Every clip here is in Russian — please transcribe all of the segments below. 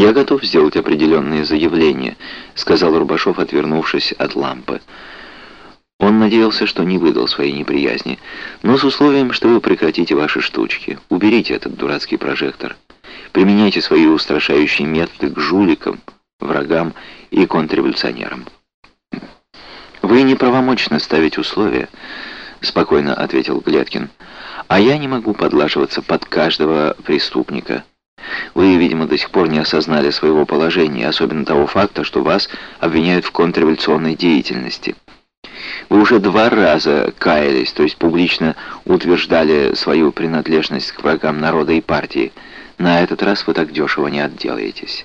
«Я готов сделать определенные заявления», — сказал Рубашов, отвернувшись от лампы. Он надеялся, что не выдал своей неприязни, но с условием, что вы прекратите ваши штучки. Уберите этот дурацкий прожектор. Применяйте свои устрашающие методы к жуликам, врагам и контрреволюционерам. «Вы неправомочно ставить условия», — спокойно ответил Глеткин. «А я не могу подлаживаться под каждого преступника. Вы, видимо, до сих пор не осознали своего положения, особенно того факта, что вас обвиняют в контрреволюционной деятельности». Вы уже два раза каялись, то есть публично утверждали свою принадлежность к врагам народа и партии. На этот раз вы так дешево не отделаетесь.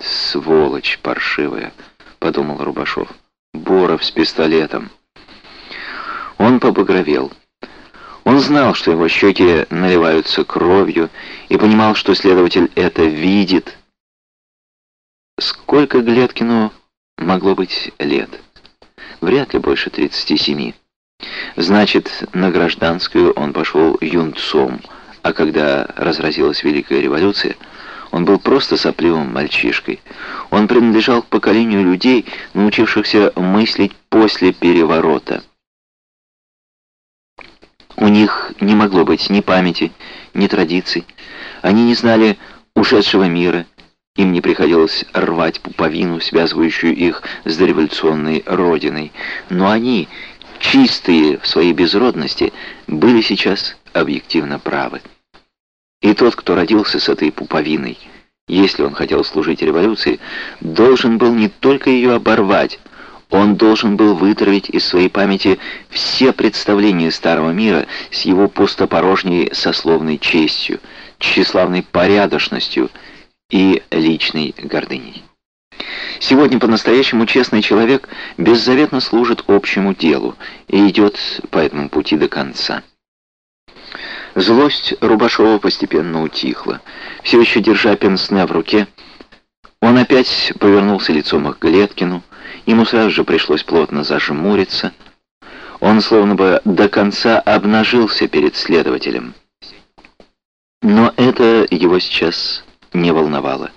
«Сволочь паршивая», — подумал Рубашов. «Боров с пистолетом». Он побагровел. Он знал, что его щеки наливаются кровью, и понимал, что следователь это видит. Сколько Глеткину могло быть лет? Вряд ли больше 37. Значит, на гражданскую он пошел юнцом, а когда разразилась Великая революция, он был просто сопливым мальчишкой. Он принадлежал к поколению людей, научившихся мыслить после переворота. У них не могло быть ни памяти, ни традиций. Они не знали ушедшего мира, им не приходилось рвать пуповину, связывающую их с дореволюционной родиной. Но они, чистые в своей безродности, были сейчас объективно правы. И тот, кто родился с этой пуповиной, если он хотел служить революции, должен был не только ее оборвать, он должен был вытравить из своей памяти все представления старого мира с его пустопорожней сословной честью, тщеславной порядочностью, и личной гордыней. Сегодня по-настоящему честный человек беззаветно служит общему делу и идет по этому пути до конца. Злость Рубашова постепенно утихла. Все еще держа пенсне в руке, он опять повернулся лицом к Глеткину. Ему сразу же пришлось плотно зажмуриться. Он словно бы до конца обнажился перед следователем. Но это его сейчас не волновало.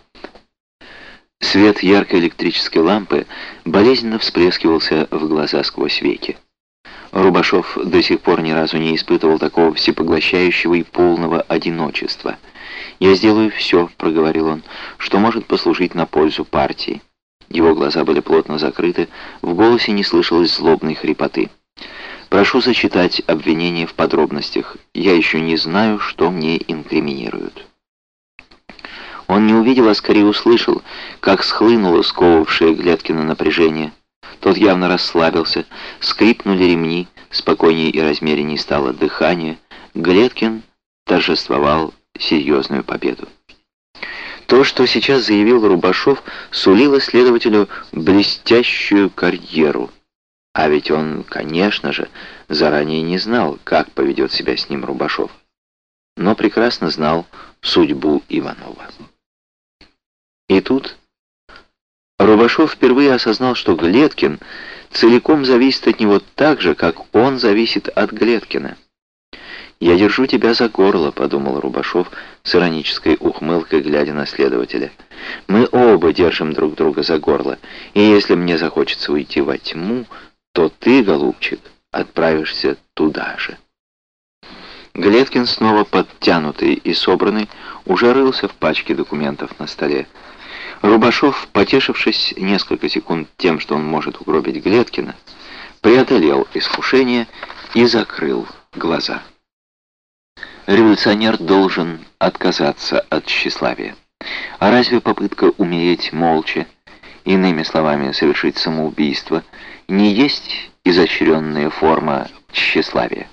Свет яркой электрической лампы болезненно всплескивался в глаза сквозь веки. Рубашов до сих пор ни разу не испытывал такого всепоглощающего и полного одиночества. «Я сделаю все», — проговорил он, — «что может послужить на пользу партии». Его глаза были плотно закрыты, в голосе не слышалось злобной хрипоты. «Прошу зачитать обвинение в подробностях. Я еще не знаю, что мне инкриминируют». Он не увидел, а скорее услышал, как схлынуло сковывавшее Глядкина напряжение. Тот явно расслабился, скрипнули ремни, спокойнее и размереннее стало дыхание. Гледкин торжествовал серьезную победу. То, что сейчас заявил Рубашов, сулило следователю блестящую карьеру. А ведь он, конечно же, заранее не знал, как поведет себя с ним Рубашов. Но прекрасно знал судьбу Иванова. И тут Рубашов впервые осознал, что Глеткин целиком зависит от него так же, как он зависит от Глеткина. «Я держу тебя за горло», — подумал Рубашов с иронической ухмылкой, глядя на следователя. «Мы оба держим друг друга за горло, и если мне захочется уйти во тьму, то ты, голубчик, отправишься туда же». Глеткин, снова подтянутый и собранный, уже рылся в пачке документов на столе. Рубашов, потешившись несколько секунд тем, что он может угробить Глеткина, преодолел искушение и закрыл глаза. Революционер должен отказаться от тщеславия. А разве попытка умереть молча, иными словами, совершить самоубийство, не есть изощренная форма тщеславия?